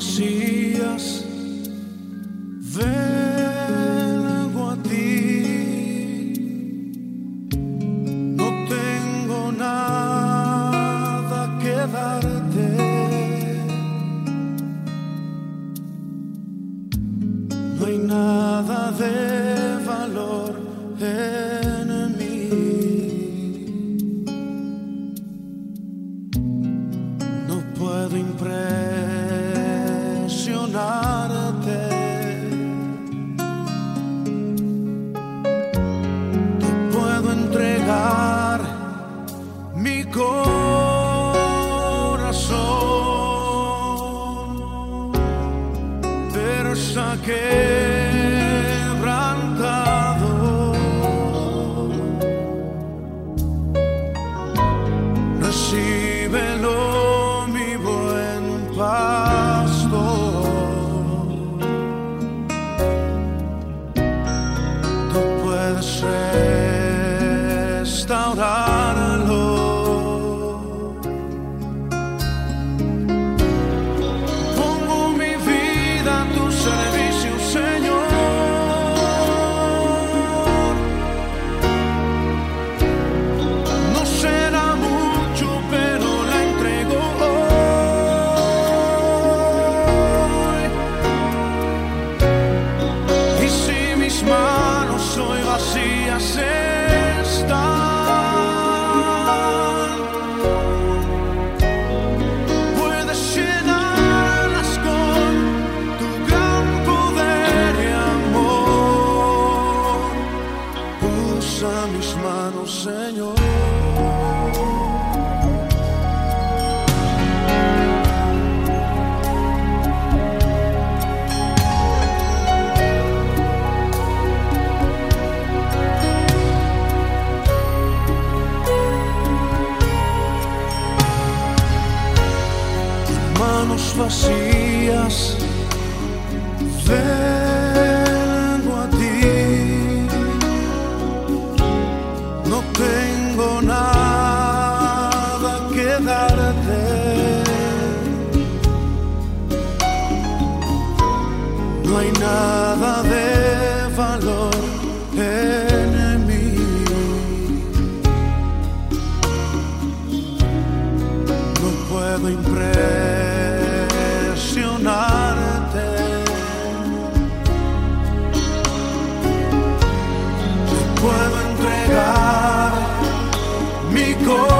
vacías, vengo a ti. No tengo nada que darte. No hay nada de valor en mí. No puedo impresionarte. Restaurarlo. Pongo mi vida a tu servicio, Señor. No será mucho, pero la entrego hoy. Y si mis manos hoy vacías están, vacías, vengo a ti. No tengo nada que darte. No hay nada de valor en mí. No puedo impresionarte. Mi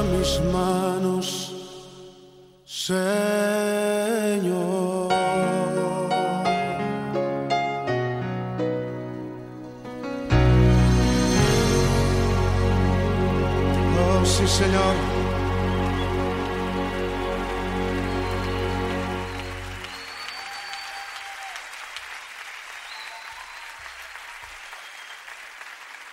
Usa mis manos, Señor. Oh, sí, Señor.